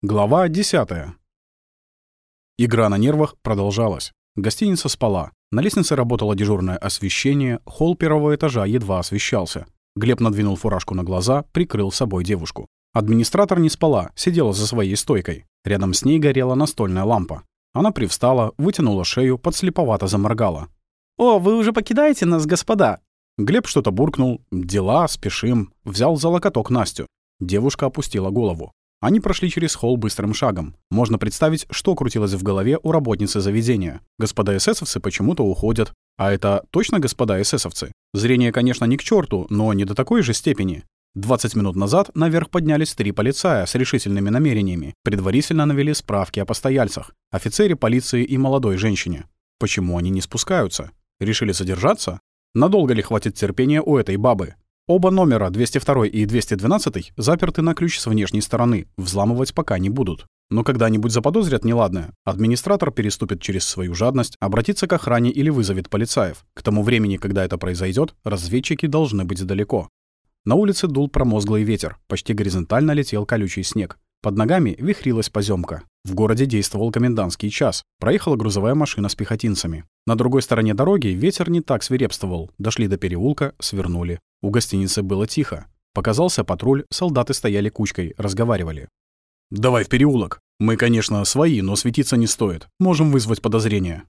Глава 10. Игра на нервах продолжалась. Гостиница спала. На лестнице работало дежурное освещение, холл первого этажа едва освещался. Глеб надвинул фуражку на глаза, прикрыл собой девушку. Администратор не спала, сидела за своей стойкой. Рядом с ней горела настольная лампа. Она привстала, вытянула шею, подслеповато заморгала. «О, вы уже покидаете нас, господа?» Глеб что-то буркнул. «Дела, спешим». Взял за локоток Настю. Девушка опустила голову. Они прошли через холл быстрым шагом. Можно представить, что крутилось в голове у работницы заведения. Господа эсэсовцы почему-то уходят. А это точно господа эсэсовцы? Зрение, конечно, не к черту, но не до такой же степени. 20 минут назад наверх поднялись три полицая с решительными намерениями. Предварительно навели справки о постояльцах, офицере полиции и молодой женщине. Почему они не спускаются? Решили задержаться? Надолго ли хватит терпения у этой бабы? Оба номера, 202 и 212, заперты на ключ с внешней стороны, взламывать пока не будут. Но когда-нибудь заподозрят неладное, администратор переступит через свою жадность, обратится к охране или вызовет полицаев. К тому времени, когда это произойдет, разведчики должны быть далеко. На улице дул промозглый ветер, почти горизонтально летел колючий снег. Под ногами вихрилась поземка. В городе действовал комендантский час. Проехала грузовая машина с пехотинцами. На другой стороне дороги ветер не так свирепствовал. Дошли до переулка, свернули. У гостиницы было тихо. Показался патруль, солдаты стояли кучкой, разговаривали. «Давай в переулок. Мы, конечно, свои, но светиться не стоит. Можем вызвать подозрения».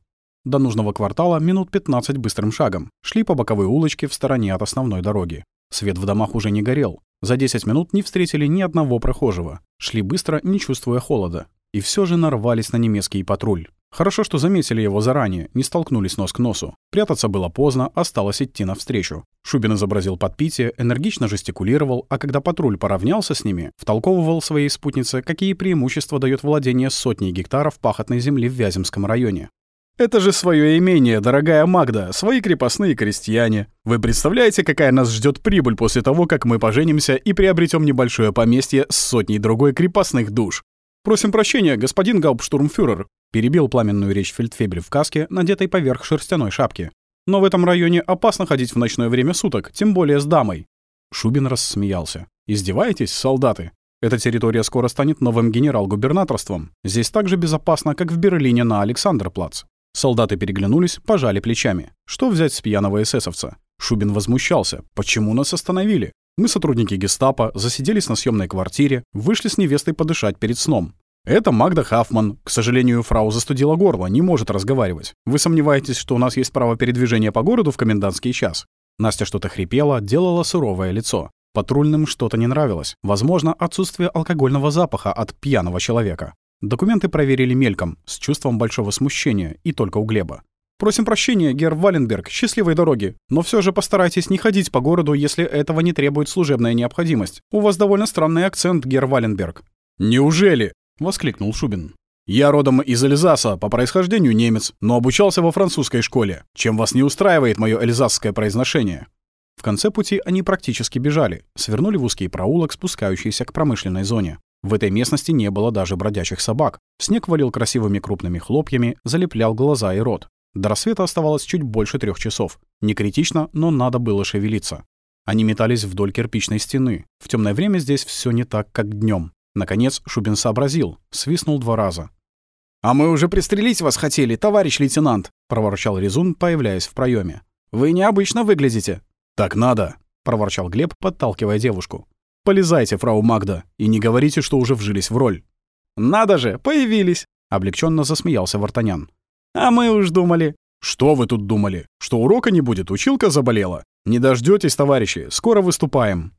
До нужного квартала минут 15 быстрым шагом. Шли по боковой улочке в стороне от основной дороги. Свет в домах уже не горел. За 10 минут не встретили ни одного прохожего. Шли быстро, не чувствуя холода. И все же нарвались на немецкий патруль. Хорошо, что заметили его заранее, не столкнулись нос к носу. Прятаться было поздно, осталось идти навстречу. Шубин изобразил подпитие, энергично жестикулировал, а когда патруль поравнялся с ними, втолковывал своей спутнице, какие преимущества дает владение сотней гектаров пахотной земли в Вяземском районе. «Это же свое имение, дорогая Магда, свои крепостные крестьяне. Вы представляете, какая нас ждет прибыль после того, как мы поженимся и приобретем небольшое поместье с сотней другой крепостных душ? Просим прощения, господин Гауптштурмфюрер, Перебил пламенную речь фельдфебель в каске, надетой поверх шерстяной шапки. «Но в этом районе опасно ходить в ночное время суток, тем более с дамой». Шубин рассмеялся. «Издеваетесь, солдаты? Эта территория скоро станет новым генерал-губернаторством. Здесь так же безопасно, как в Берлине на Александрплац». Солдаты переглянулись, пожали плечами. Что взять с пьяного эсэсовца? Шубин возмущался. «Почему нас остановили? Мы, сотрудники гестапо, засиделись на съемной квартире, вышли с невестой подышать перед сном. Это Магда Хафман. К сожалению, фрау застудила горло, не может разговаривать. Вы сомневаетесь, что у нас есть право передвижения по городу в комендантский час? Настя что-то хрипела, делала суровое лицо. Патрульным что-то не нравилось. Возможно, отсутствие алкогольного запаха от пьяного человека. Документы проверили мельком, с чувством большого смущения, и только у Глеба. «Просим прощения, гер Валенберг, счастливой дороги. Но все же постарайтесь не ходить по городу, если этого не требует служебная необходимость. У вас довольно странный акцент, гер Валенберг». «Неужели?» — воскликнул Шубин. «Я родом из Эльзаса, по происхождению немец, но обучался во французской школе. Чем вас не устраивает мое эльзасское произношение?» В конце пути они практически бежали, свернули в узкий проулок, спускающийся к промышленной зоне. В этой местности не было даже бродячих собак. Снег валил красивыми крупными хлопьями, залеплял глаза и рот. До рассвета оставалось чуть больше трех часов. Не критично, но надо было шевелиться. Они метались вдоль кирпичной стены. В темное время здесь все не так, как днем. Наконец Шубин сообразил, свистнул два раза. «А мы уже пристрелить вас хотели, товарищ лейтенант!» — проворчал Резун, появляясь в проеме. «Вы необычно выглядите». «Так надо!» — проворчал Глеб, подталкивая девушку. «Полезайте, фрау Магда, и не говорите, что уже вжились в роль». «Надо же, появились!» — облегченно засмеялся Вартанян. «А мы уж думали...» «Что вы тут думали? Что урока не будет? Училка заболела? Не дождётесь, товарищи, скоро выступаем!»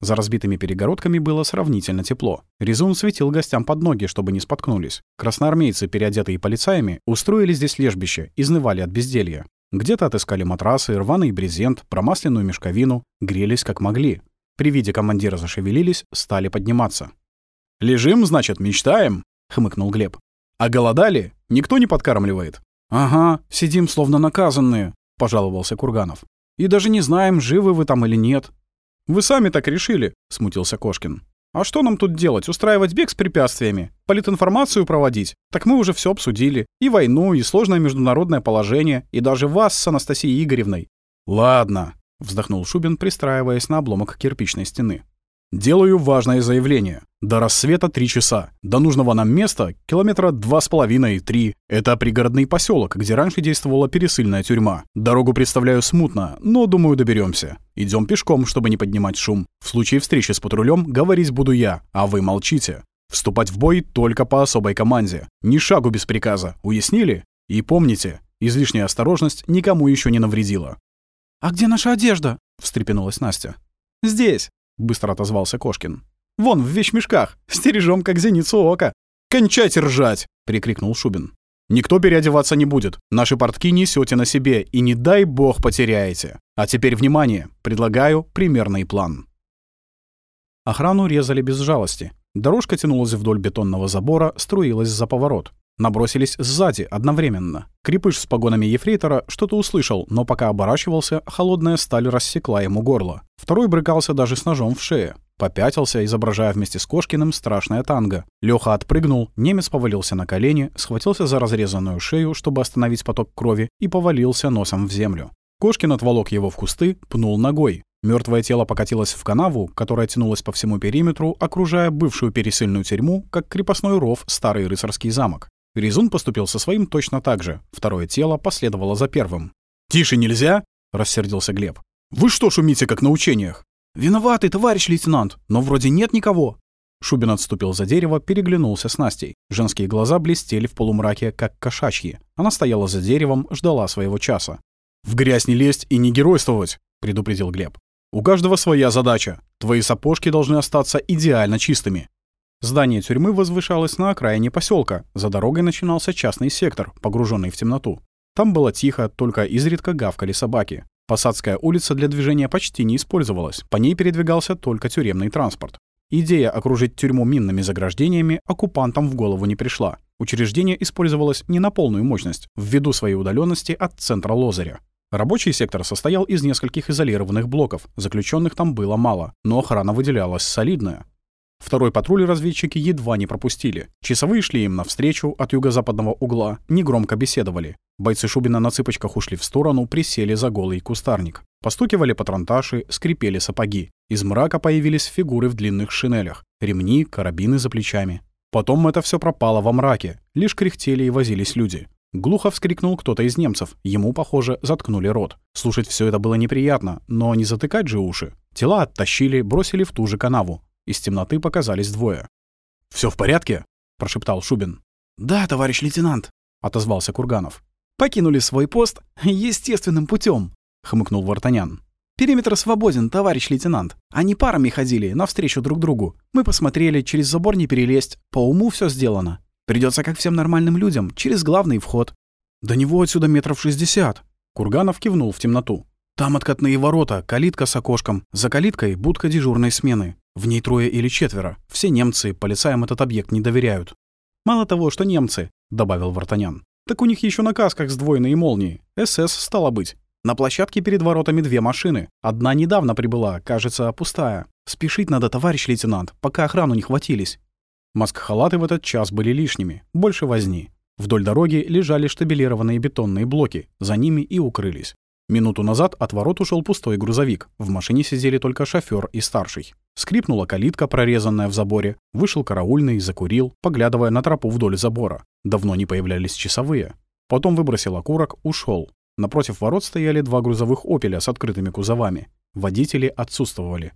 За разбитыми перегородками было сравнительно тепло. Резун светил гостям под ноги, чтобы не споткнулись. Красноармейцы, переодетые полицаями, устроили здесь лежбище, изнывали от безделья. Где-то отыскали матрасы, рваный брезент, промасленную мешковину, грелись как могли. При виде командира зашевелились, стали подниматься. «Лежим, значит, мечтаем?» — хмыкнул Глеб. «А голодали? Никто не подкармливает?» «Ага, сидим словно наказанные», — пожаловался Курганов. «И даже не знаем, живы вы там или нет. «Вы сами так решили», — смутился Кошкин. «А что нам тут делать? Устраивать бег с препятствиями? Политинформацию проводить? Так мы уже все обсудили. И войну, и сложное международное положение, и даже вас с Анастасией Игоревной». «Ладно», — вздохнул Шубин, пристраиваясь на обломок кирпичной стены. Делаю важное заявление. До рассвета три часа. До нужного нам места километра два с половиной-три. Это пригородный поселок, где раньше действовала пересыльная тюрьма. Дорогу представляю смутно, но думаю доберемся. Идем пешком, чтобы не поднимать шум. В случае встречи с патрулем говорить буду я, а вы молчите. Вступать в бой только по особой команде. Ни шагу без приказа. Уяснили? И помните, излишняя осторожность никому еще не навредила. «А где наша одежда?» — встрепенулась Настя. «Здесь», быстро отозвался Кошкин. «Вон, в вещмешках! Стережем, как зеницу ока!» «Кончайте ржать!» — прикрикнул Шубин. «Никто переодеваться не будет. Наши портки несете на себе, и не дай бог потеряете. А теперь внимание! Предлагаю примерный план». Охрану резали без жалости. Дорожка тянулась вдоль бетонного забора, струилась за поворот. Набросились сзади, одновременно. Крепыш с погонами ефрейтора что-то услышал, но пока оборачивался, холодная сталь рассекла ему горло. Второй брыкался даже с ножом в шее. Попятился, изображая вместе с Кошкиным страшное танго. Лёха отпрыгнул, немец повалился на колени, схватился за разрезанную шею, чтобы остановить поток крови, и повалился носом в землю. Кошкин отволок его в кусты, пнул ногой. Мертвое тело покатилось в канаву, которая тянулась по всему периметру, окружая бывшую пересыльную тюрьму, как крепостной ров старый рыцарский замок. Резун поступил со своим точно так же. Второе тело последовало за первым. «Тише нельзя!» — рассердился Глеб. «Вы что шумите, как на учениях?» «Виноватый, товарищ лейтенант, но вроде нет никого». Шубин отступил за дерево, переглянулся с Настей. Женские глаза блестели в полумраке, как кошачьи. Она стояла за деревом, ждала своего часа. «В грязь не лезть и не геройствовать», — предупредил Глеб. «У каждого своя задача. Твои сапожки должны остаться идеально чистыми. Здание тюрьмы возвышалось на окраине поселка. За дорогой начинался частный сектор, погруженный в темноту. Там было тихо, только изредка гавкали собаки. Посадская улица для движения почти не использовалась, по ней передвигался только тюремный транспорт. Идея окружить тюрьму минными заграждениями оккупантам в голову не пришла. Учреждение использовалось не на полную мощность, ввиду своей удаленности от центра Лозаря. Рабочий сектор состоял из нескольких изолированных блоков, заключенных там было мало, но охрана выделялась солидная. Второй патруль разведчики едва не пропустили. Часовые шли им навстречу от юго-западного угла, негромко беседовали. Бойцы Шубина на цыпочках ушли в сторону, присели за голый кустарник. Постукивали патронташи, скрипели сапоги. Из мрака появились фигуры в длинных шинелях. Ремни, карабины за плечами. Потом это все пропало во мраке. Лишь кряхтели и возились люди. Глухо вскрикнул кто-то из немцев. Ему, похоже, заткнули рот. Слушать все это было неприятно, но не затыкать же уши. Тела оттащили, бросили в ту же канаву. Из темноты показались двое. Все в порядке?» — прошептал Шубин. «Да, товарищ лейтенант», — отозвался Курганов. «Покинули свой пост естественным путем, хмыкнул Вартанян. «Периметр свободен, товарищ лейтенант. Они парами ходили, навстречу друг другу. Мы посмотрели, через забор не перелезть. По уму все сделано. Придется, как всем нормальным людям, через главный вход». «До него отсюда метров шестьдесят». Курганов кивнул в темноту. «Там откатные ворота, калитка с окошком. За калиткой будка дежурной смены. В ней трое или четверо. Все немцы, полицаям этот объект не доверяют. «Мало того, что немцы», — добавил Вартанян. «Так у них еще на касках сдвоенные молнии. СС стало быть. На площадке перед воротами две машины. Одна недавно прибыла, кажется, пустая. Спешить надо, товарищ лейтенант, пока охрану не хватились». Маск-халаты в этот час были лишними. Больше возни. Вдоль дороги лежали штабелированные бетонные блоки. За ними и укрылись. Минуту назад от ворот ушел пустой грузовик. В машине сидели только шофер и старший. Скрипнула калитка, прорезанная в заборе. Вышел караульный, закурил, поглядывая на тропу вдоль забора. Давно не появлялись часовые. Потом выбросил окурок, ушел. Напротив ворот стояли два грузовых «Опеля» с открытыми кузовами. Водители отсутствовали.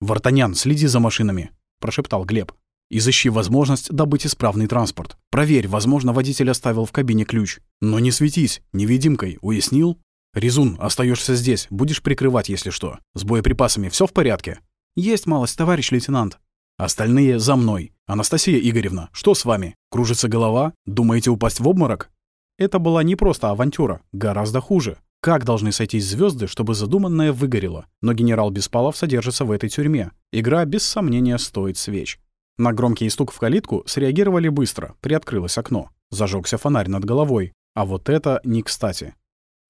«Вартанян, следи за машинами», — прошептал Глеб. «Изыщи возможность добыть исправный транспорт. Проверь, возможно, водитель оставил в кабине ключ. Но не светись, невидимкой, уяснил?» «Резун, остаешься здесь, будешь прикрывать, если что. С боеприпасами все в порядке?» «Есть малость, товарищ лейтенант». «Остальные за мной. Анастасия Игоревна, что с вами? Кружится голова? Думаете упасть в обморок?» Это была не просто авантюра, гораздо хуже. Как должны сойтись звезды, чтобы задуманное выгорело? Но генерал Беспалов содержится в этой тюрьме. Игра, без сомнения, стоит свеч. На громкий стук в калитку среагировали быстро, приоткрылось окно. Зажегся фонарь над головой. А вот это не кстати.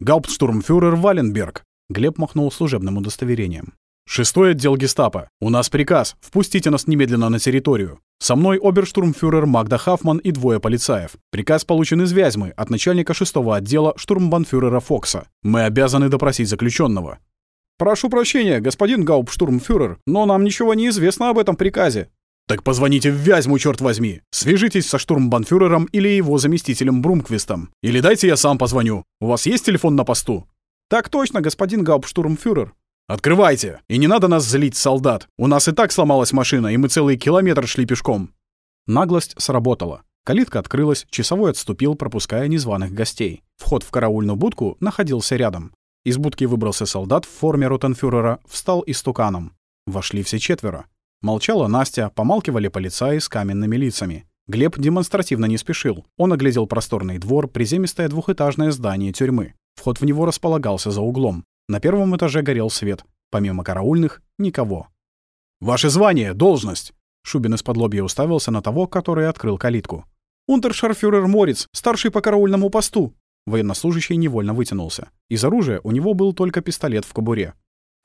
«Гауптштурмфюрер Валенберг!» Глеб махнул служебным удостоверением. «Шестой отдел гестапо. У нас приказ. Впустите нас немедленно на территорию. Со мной оберштурмфюрер Магда Хафман и двое полицаев. Приказ получен из Вязьмы от начальника шестого отдела штурмбанфюрера Фокса. Мы обязаны допросить заключенного. «Прошу прощения, господин Гауптштурмфюрер, но нам ничего не известно об этом приказе». «Так позвоните в Вязьму, черт возьми! Свяжитесь со штурмбанфюрером или его заместителем Брумквистом. Или дайте я сам позвоню. У вас есть телефон на посту?» «Так точно, господин Гауптштурмфюрер». «Открывайте! И не надо нас злить, солдат! У нас и так сломалась машина, и мы целый километр шли пешком!» Наглость сработала. Калитка открылась, часовой отступил, пропуская незваных гостей. Вход в караульную будку находился рядом. Из будки выбрался солдат в форме ротенфюрера, встал истуканом. Вошли все четверо. Молчала Настя, помалкивали полицаи с каменными лицами. Глеб демонстративно не спешил. Он оглядел просторный двор, приземистое двухэтажное здание тюрьмы. Вход в него располагался за углом. На первом этаже горел свет. Помимо караульных — никого. «Ваше звание, должность!» Шубин из-под лобья уставился на того, который открыл калитку. «Унтершарфюрер Морец, старший по караульному посту!» Военнослужащий невольно вытянулся. Из оружия у него был только пистолет в кобуре.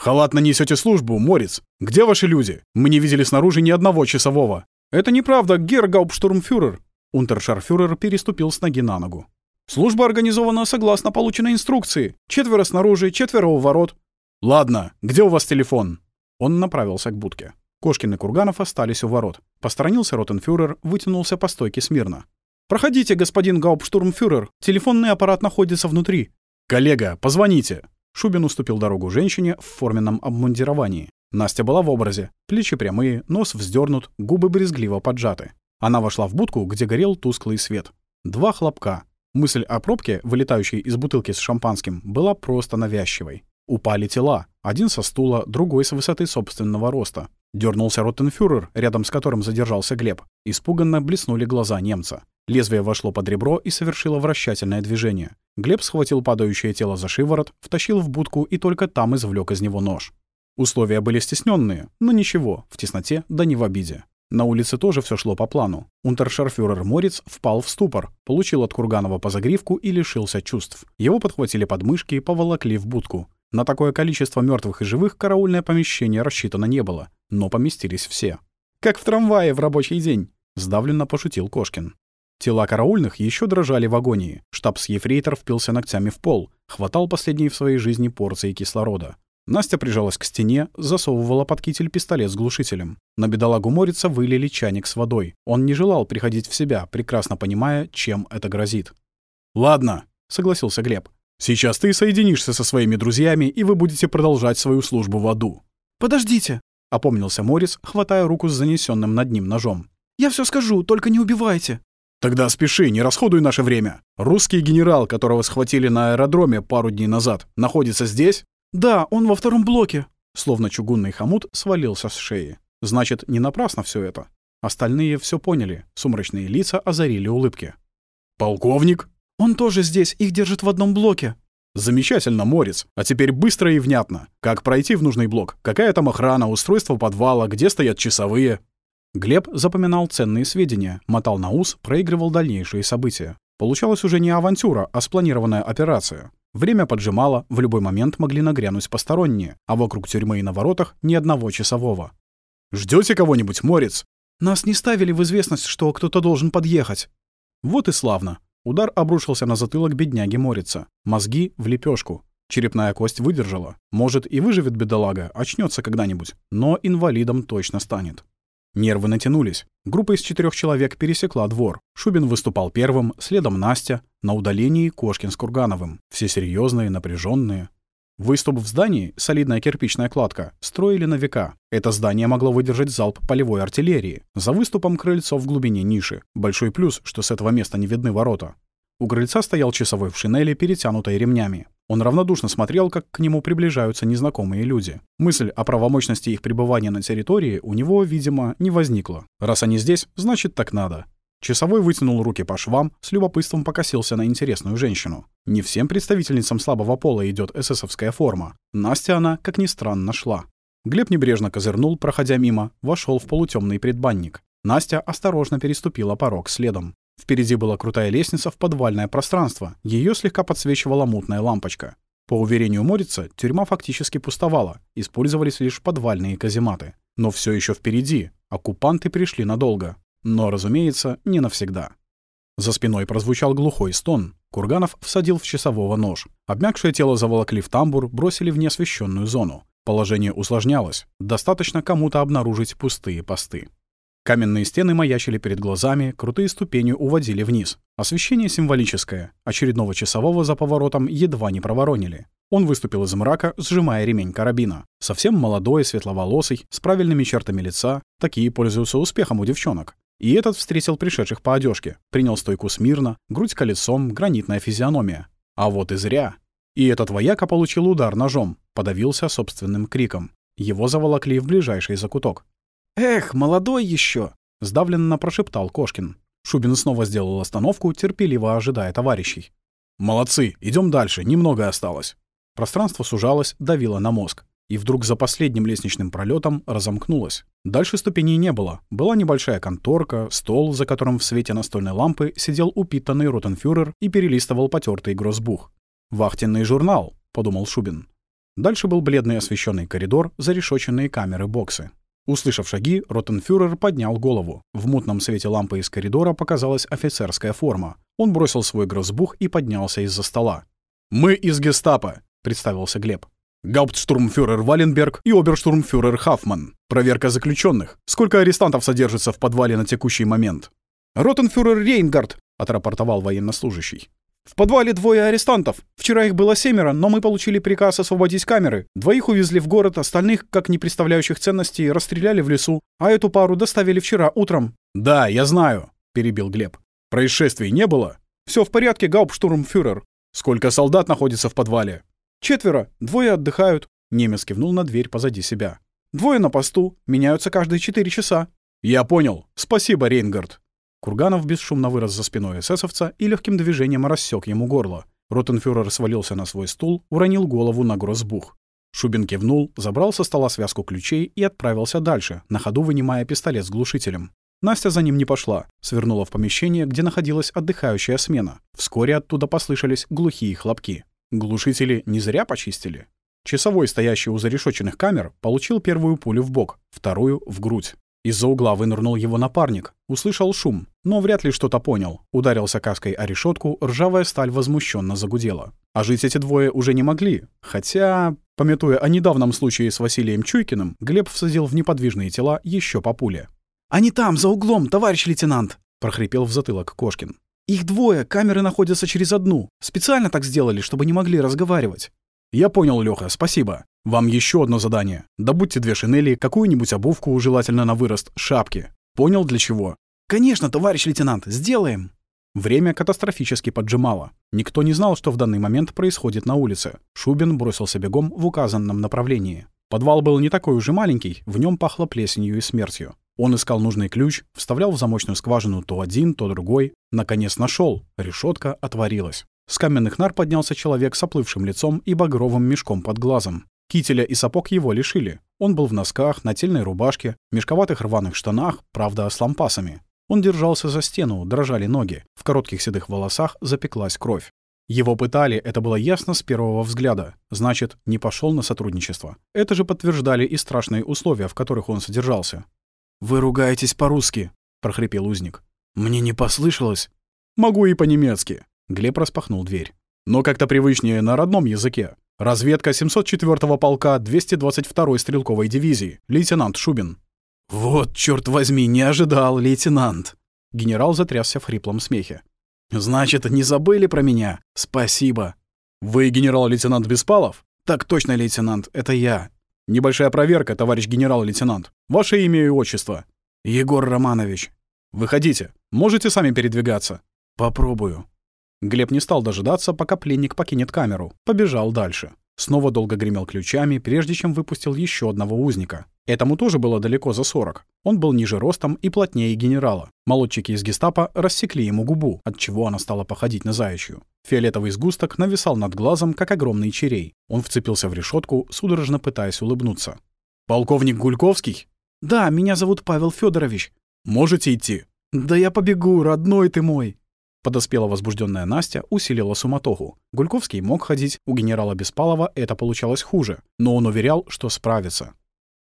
«Халатно несете службу, Морец! Где ваши люди? Мы не видели снаружи ни одного часового!» «Это неправда, гергаупштурмфюрер!» Унтершарфюрер переступил с ноги на ногу. «Служба организована согласно полученной инструкции. Четверо снаружи, четверо у ворот». «Ладно, где у вас телефон?» Он направился к будке. Кошкин и Курганов остались у ворот. Посторонился ротенфюрер, вытянулся по стойке смирно. «Проходите, господин гауптштурмфюрер. Телефонный аппарат находится внутри». «Коллега, позвоните!» Шубин уступил дорогу женщине в форменном обмундировании. Настя была в образе. Плечи прямые, нос вздернут, губы брезгливо поджаты. Она вошла в будку, где горел тусклый свет. Два хлопка. Мысль о пробке, вылетающей из бутылки с шампанским, была просто навязчивой. Упали тела. Один со стула, другой с высоты собственного роста. Дернулся Роттенфюрер, рядом с которым задержался Глеб. Испуганно блеснули глаза немца. Лезвие вошло под ребро и совершило вращательное движение. Глеб схватил падающее тело за шиворот, втащил в будку и только там извлек из него нож. Условия были стесненные, но ничего, в тесноте да не в обиде. На улице тоже все шло по плану. Унтершарфюрер Морец впал в ступор, получил от Курганова по загривку и лишился чувств. Его подхватили подмышки и поволокли в будку. На такое количество мертвых и живых караульное помещение рассчитано не было, но поместились все. «Как в трамвае в рабочий день», — сдавленно пошутил Кошкин. Тела караульных еще дрожали в агонии. Штабс-ефрейтор впился ногтями в пол, хватал последние в своей жизни порции кислорода. Настя прижалась к стене, засовывала под китель пистолет с глушителем. На бедолагу Морица вылили чайник с водой. Он не желал приходить в себя, прекрасно понимая, чем это грозит. «Ладно», — согласился Глеб. «Сейчас ты соединишься со своими друзьями, и вы будете продолжать свою службу в аду». «Подождите», — опомнился Морис, хватая руку с занесенным над ним ножом. «Я все скажу, только не убивайте». «Тогда спеши, не расходуй наше время. Русский генерал, которого схватили на аэродроме пару дней назад, находится здесь?» «Да, он во втором блоке». Словно чугунный хомут свалился с шеи. Значит, не напрасно все это. Остальные все поняли, сумрачные лица озарили улыбки. «Полковник?» «Он тоже здесь, их держит в одном блоке». «Замечательно, Морец. А теперь быстро и внятно. Как пройти в нужный блок? Какая там охрана, устройство подвала, где стоят часовые?» Глеб запоминал ценные сведения, мотал на ус, проигрывал дальнейшие события. Получалась уже не авантюра, а спланированная операция. Время поджимало, в любой момент могли нагрянуть посторонние, а вокруг тюрьмы и на воротах ни одного часового. Ждете кого-нибудь, Морец?» «Нас не ставили в известность, что кто-то должен подъехать». Вот и славно. Удар обрушился на затылок бедняги Морица. Мозги в лепешку. Черепная кость выдержала. Может, и выживет бедолага, очнется когда-нибудь. Но инвалидом точно станет. Нервы натянулись. Группа из четырех человек пересекла двор. Шубин выступал первым, следом Настя, на удалении Кошкин с Кургановым. Все серьезные, напряженные. Выступ в здании, солидная кирпичная кладка, строили на века. Это здание могло выдержать залп полевой артиллерии. За выступом крыльцо в глубине ниши. Большой плюс, что с этого места не видны ворота. У крыльца стоял часовой в шинели, перетянутой ремнями. Он равнодушно смотрел, как к нему приближаются незнакомые люди. Мысль о правомощности их пребывания на территории у него, видимо, не возникла. Раз они здесь, значит так надо. Часовой вытянул руки по швам, с любопытством покосился на интересную женщину. Не всем представительницам слабого пола идет эсэсовская форма. Настя она, как ни странно, шла. Глеб небрежно козырнул, проходя мимо, вошел в полутемный предбанник. Настя осторожно переступила порог следом. Впереди была крутая лестница в подвальное пространство. Ее слегка подсвечивала мутная лампочка. По уверению Морица, тюрьма фактически пустовала, использовались лишь подвальные казематы. Но все еще впереди. Оккупанты пришли надолго. Но, разумеется, не навсегда. За спиной прозвучал глухой стон. Курганов всадил в часового нож. Обмякшее тело заволокли в тамбур, бросили в неосвещенную зону. Положение усложнялось. Достаточно кому-то обнаружить пустые посты. Каменные стены маячили перед глазами, крутые ступени уводили вниз. Освещение символическое. Очередного часового за поворотом едва не проворонили. Он выступил из мрака, сжимая ремень карабина. Совсем молодой, светловолосый, с правильными чертами лица. Такие пользуются успехом у девчонок. И этот встретил пришедших по одежке, принял стойку смирно, грудь колесом, гранитная физиономия. А вот и зря. И этот вояка получил удар ножом, подавился собственным криком. Его заволокли в ближайший закуток. «Эх, молодой еще! сдавленно прошептал Кошкин. Шубин снова сделал остановку, терпеливо ожидая товарищей. «Молодцы, идем дальше, немного осталось». Пространство сужалось, давило на мозг. И вдруг за последним лестничным пролетом разомкнулось. Дальше ступеней не было. Была небольшая конторка, стол, за которым в свете настольной лампы сидел упитанный ротенфюрер и перелистывал потертый гроссбух. «Вахтенный журнал», — подумал Шубин. Дальше был бледный освещенный коридор, зарешоченные камеры-боксы. Услышав шаги, ротенфюрер поднял голову. В мутном свете лампы из коридора показалась офицерская форма. Он бросил свой гроссбух и поднялся из-за стола. «Мы из гестапо», — представился Глеб. «Гауптштурмфюрер Валенберг и оберштурмфюрер Хафман. Проверка заключенных. Сколько арестантов содержится в подвале на текущий момент?» «Ротенфюрер Рейнгард», — отрапортовал военнослужащий. В подвале двое арестантов. Вчера их было семеро, но мы получили приказ освободить камеры. Двоих увезли в город, остальных, как не представляющих ценностей, расстреляли в лесу. А эту пару доставили вчера утром. «Да, я знаю», — перебил Глеб. «Происшествий не было?» Все в порядке, гауптштурмфюрер». «Сколько солдат находится в подвале?» «Четверо. Двое отдыхают». Немец кивнул на дверь позади себя. «Двое на посту. Меняются каждые четыре часа». «Я понял. Спасибо, Рейнгард». Курганов бесшумно вырос за спиной эсэсовца и легким движением рассек ему горло. Ротенфюрер свалился на свой стул, уронил голову на гроссбух. Шубин кивнул, забрал со стола связку ключей и отправился дальше, на ходу вынимая пистолет с глушителем. Настя за ним не пошла, свернула в помещение, где находилась отдыхающая смена. Вскоре оттуда послышались глухие хлопки. Глушители не зря почистили. Часовой, стоящий у зарешоченных камер, получил первую пулю в бок, вторую — в грудь. Из-за угла вынырнул его напарник. Услышал шум, но вряд ли что-то понял. Ударился каской о решетку, ржавая сталь возмущенно загудела. А жить эти двое уже не могли. Хотя, пометуя о недавнем случае с Василием Чуйкиным, Глеб всадил в неподвижные тела еще по пуле. «Они там, за углом, товарищ лейтенант!» — прохрипел в затылок Кошкин. «Их двое, камеры находятся через одну. Специально так сделали, чтобы не могли разговаривать». «Я понял, Лёха, спасибо. Вам еще одно задание. Добудьте две шинели, какую-нибудь обувку, желательно на вырост, шапки. Понял, для чего?» «Конечно, товарищ лейтенант, сделаем!» Время катастрофически поджимало. Никто не знал, что в данный момент происходит на улице. Шубин бросился бегом в указанном направлении. Подвал был не такой уже маленький, в нем пахло плесенью и смертью. Он искал нужный ключ, вставлял в замочную скважину то один, то другой. Наконец нашел. Решетка отворилась. С каменных нар поднялся человек с оплывшим лицом и багровым мешком под глазом. Кителя и сапог его лишили. Он был в носках, нательной рубашке, мешковатых рваных штанах, правда, с лампасами. Он держался за стену, дрожали ноги. В коротких седых волосах запеклась кровь. Его пытали, это было ясно с первого взгляда. Значит, не пошел на сотрудничество. Это же подтверждали и страшные условия, в которых он содержался. «Вы ругаетесь по-русски», — прохрипел узник. «Мне не послышалось». «Могу и по-немецки», Глеб распахнул дверь. «Но как-то привычнее на родном языке. Разведка 704-го полка 222-й стрелковой дивизии. Лейтенант Шубин». «Вот, черт возьми, не ожидал, лейтенант!» Генерал затрясся в хриплом смехе. «Значит, не забыли про меня? Спасибо!» «Вы генерал-лейтенант Беспалов?» «Так точно, лейтенант, это я». «Небольшая проверка, товарищ генерал-лейтенант. Ваше имя и отчество?» «Егор Романович». «Выходите. Можете сами передвигаться?» «Попробую». Глеб не стал дожидаться, пока пленник покинет камеру. Побежал дальше. Снова долго гремел ключами, прежде чем выпустил еще одного узника. Этому тоже было далеко за 40. Он был ниже ростом и плотнее генерала. Молодчики из гестапо рассекли ему губу, от чего она стала походить на заячью. Фиолетовый сгусток нависал над глазом, как огромный черей. Он вцепился в решетку, судорожно пытаясь улыбнуться. «Полковник Гульковский?» «Да, меня зовут Павел Федорович. «Можете идти?» «Да я побегу, родной ты мой!» Подоспела возбужденная Настя, усилила суматоху. Гульковский мог ходить, у генерала Беспалова это получалось хуже, но он уверял, что справится.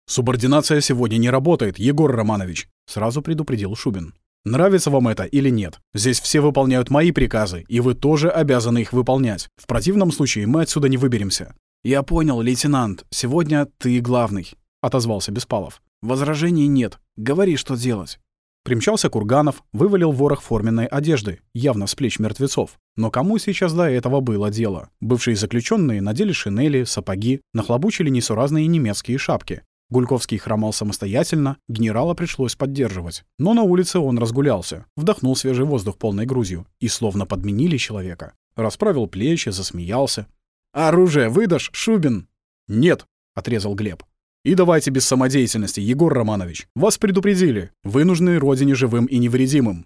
«Субординация сегодня не работает, Егор Романович», — сразу предупредил Шубин. Нравится вам это или нет? Здесь все выполняют мои приказы, и вы тоже обязаны их выполнять. В противном случае мы отсюда не выберемся». «Я понял, лейтенант. Сегодня ты главный», — отозвался Беспалов. «Возражений нет. Говори, что делать». Примчался Курганов, вывалил ворох форменной одежды, явно с плеч мертвецов. Но кому сейчас до этого было дело? Бывшие заключенные надели шинели, сапоги, нахлобучили несуразные немецкие шапки. Гульковский хромал самостоятельно, генерала пришлось поддерживать. Но на улице он разгулялся, вдохнул свежий воздух полной грузью и словно подменили человека. Расправил плечи, засмеялся. «Оружие выдашь, Шубин?» «Нет», — отрезал Глеб. «И давайте без самодеятельности, Егор Романович. Вас предупредили. Вы нужны родине живым и невредимым».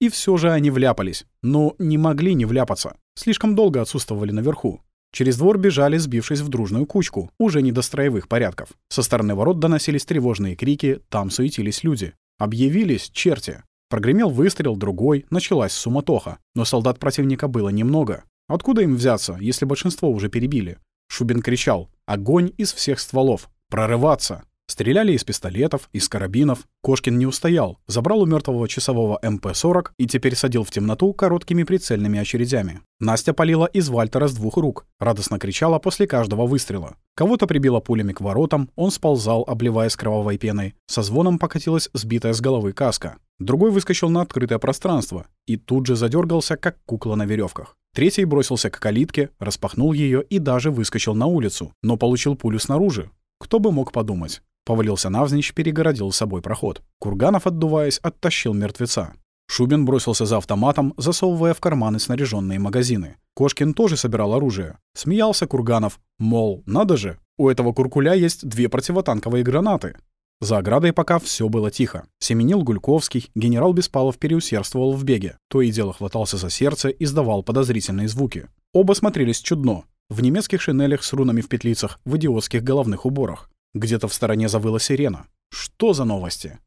И все же они вляпались. Но не могли не вляпаться. Слишком долго отсутствовали наверху. Через двор бежали, сбившись в дружную кучку, уже не до строевых порядков. Со стороны ворот доносились тревожные крики, там суетились люди. Объявились черти. Прогремел выстрел, другой, началась суматоха. Но солдат противника было немного. Откуда им взяться, если большинство уже перебили? Шубин кричал «Огонь из всех стволов! Прорываться!» Стреляли из пистолетов, из карабинов. Кошкин не устоял, забрал у мертвого часового МП-40 и теперь садил в темноту короткими прицельными очередями. Настя палила из Вальтера с двух рук, радостно кричала после каждого выстрела. Кого-то прибило пулями к воротам, он сползал, обливаясь кровавой пеной. Со звоном покатилась сбитая с головы каска. Другой выскочил на открытое пространство и тут же задергался, как кукла на веревках. Третий бросился к калитке, распахнул ее и даже выскочил на улицу, но получил пулю снаружи. Кто бы мог подумать. Повалился навзничь, перегородил с собой проход. Курганов, отдуваясь, оттащил мертвеца. Шубин бросился за автоматом, засовывая в карманы снаряженные магазины. Кошкин тоже собирал оружие. Смеялся Курганов, мол, надо же, у этого куркуля есть две противотанковые гранаты. За оградой пока все было тихо. Семенил Гульковский, генерал Беспалов переусердствовал в беге. То и дело хватался за сердце и сдавал подозрительные звуки. Оба смотрелись чудно. В немецких шинелях с рунами в петлицах, в идиотских головных уборах. Где-то в стороне завыла сирена. Что за новости?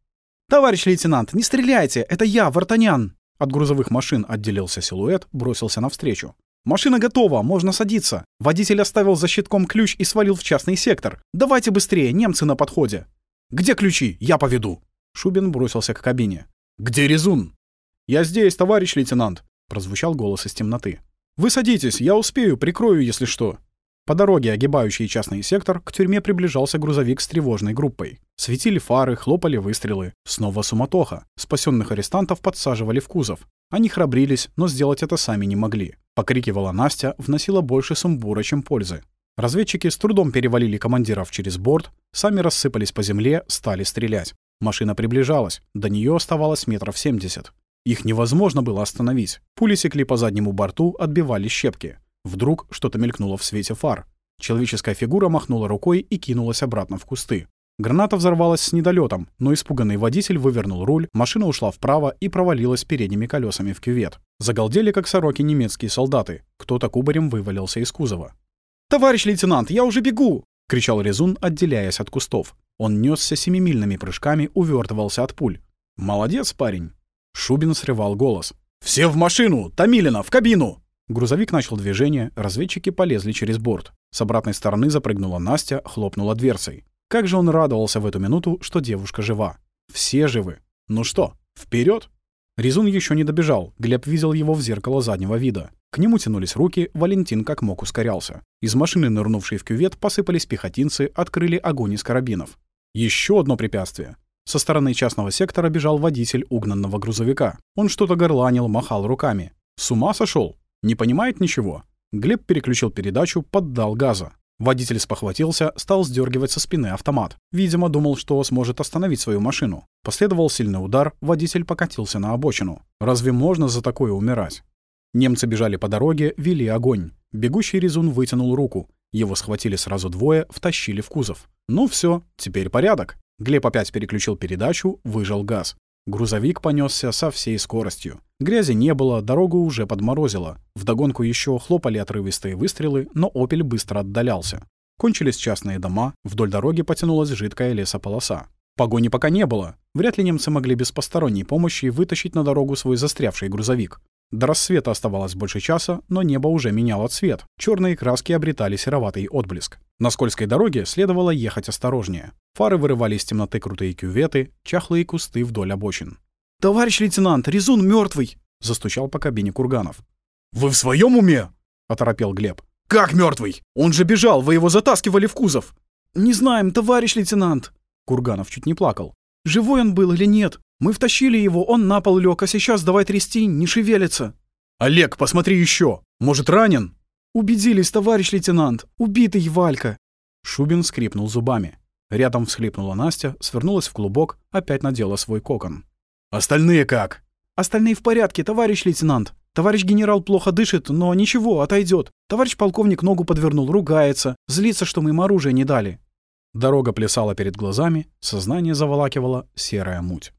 «Товарищ лейтенант, не стреляйте! Это я, Вартанян!» От грузовых машин отделился силуэт, бросился навстречу. «Машина готова, можно садиться. Водитель оставил за щитком ключ и свалил в частный сектор. Давайте быстрее, немцы на подходе». «Где ключи? Я поведу». Шубин бросился к кабине. «Где Резун?» «Я здесь, товарищ лейтенант», — прозвучал голос из темноты. «Вы садитесь, я успею, прикрою, если что». По дороге, огибающей частный сектор, к тюрьме приближался грузовик с тревожной группой. Светили фары, хлопали выстрелы. Снова суматоха. Спасенных арестантов подсаживали в кузов. Они храбрились, но сделать это сами не могли. Покрикивала Настя, вносила больше сумбура, чем пользы. Разведчики с трудом перевалили командиров через борт, сами рассыпались по земле, стали стрелять. Машина приближалась, до нее оставалось метров семьдесят. Их невозможно было остановить. Пули секли по заднему борту, отбивали щепки. Вдруг что-то мелькнуло в свете фар. Человеческая фигура махнула рукой и кинулась обратно в кусты. Граната взорвалась с недолетом, но испуганный водитель вывернул руль, машина ушла вправо и провалилась передними колесами в кювет. Загалдели, как сороки, немецкие солдаты. Кто-то кубарем вывалился из кузова. «Товарищ лейтенант, я уже бегу!» — кричал Резун, отделяясь от кустов. Он несся семимильными прыжками, увертывался от пуль. «Молодец, парень!» Шубин срывал голос. «Все в машину! Томилина, в кабину!» Грузовик начал движение, разведчики полезли через борт. С обратной стороны запрыгнула Настя, хлопнула дверцей. Как же он радовался в эту минуту, что девушка жива. Все живы. Ну что, вперед? Резун еще не добежал, Глеб видел его в зеркало заднего вида. К нему тянулись руки, Валентин как мог ускорялся. Из машины, нырнувшей в кювет, посыпались пехотинцы, открыли огонь из карабинов. Еще одно препятствие. Со стороны частного сектора бежал водитель угнанного грузовика. Он что-то горланил, махал руками. С ума сошел? Не понимает ничего. Глеб переключил передачу, поддал газа. Водитель спохватился, стал сдергивать со спины автомат. Видимо, думал, что сможет остановить свою машину. Последовал сильный удар, водитель покатился на обочину. Разве можно за такое умирать? Немцы бежали по дороге, вели огонь. Бегущий резун вытянул руку. Его схватили сразу двое, втащили в кузов. Ну все, теперь порядок. Глеб опять переключил передачу, выжал газ. Грузовик понесся со всей скоростью. Грязи не было, дорогу уже подморозило. Вдогонку еще хлопали отрывистые выстрелы, но «Опель» быстро отдалялся. Кончились частные дома, вдоль дороги потянулась жидкая лесополоса. Погони пока не было. Вряд ли немцы могли без посторонней помощи вытащить на дорогу свой застрявший грузовик. До рассвета оставалось больше часа, но небо уже меняло цвет. Черные краски обретали сероватый отблеск. На скользкой дороге следовало ехать осторожнее. Фары вырывали из темноты крутые кюветы, чахлые кусты вдоль обочин. «Товарищ лейтенант, Резун мертвый! застучал по кабине Курганов. «Вы в своем уме?» — оторопел Глеб. «Как мертвый? Он же бежал, вы его затаскивали в кузов!» «Не знаем, товарищ лейтенант!» Курганов чуть не плакал. «Живой он был или нет? Мы втащили его, он на пол лег, а сейчас давай трясти, не шевелится!» «Олег, посмотри еще! Может, ранен?» «Убедились, товарищ лейтенант! Убитый Валька!» Шубин скрипнул зубами. Рядом всхлипнула Настя, свернулась в клубок, опять надела свой кокон. «Остальные как?» «Остальные в порядке, товарищ лейтенант. Товарищ генерал плохо дышит, но ничего, отойдет. Товарищ полковник ногу подвернул, ругается, злится, что мы им оружие не дали». Дорога плясала перед глазами, сознание заволакивала серая муть.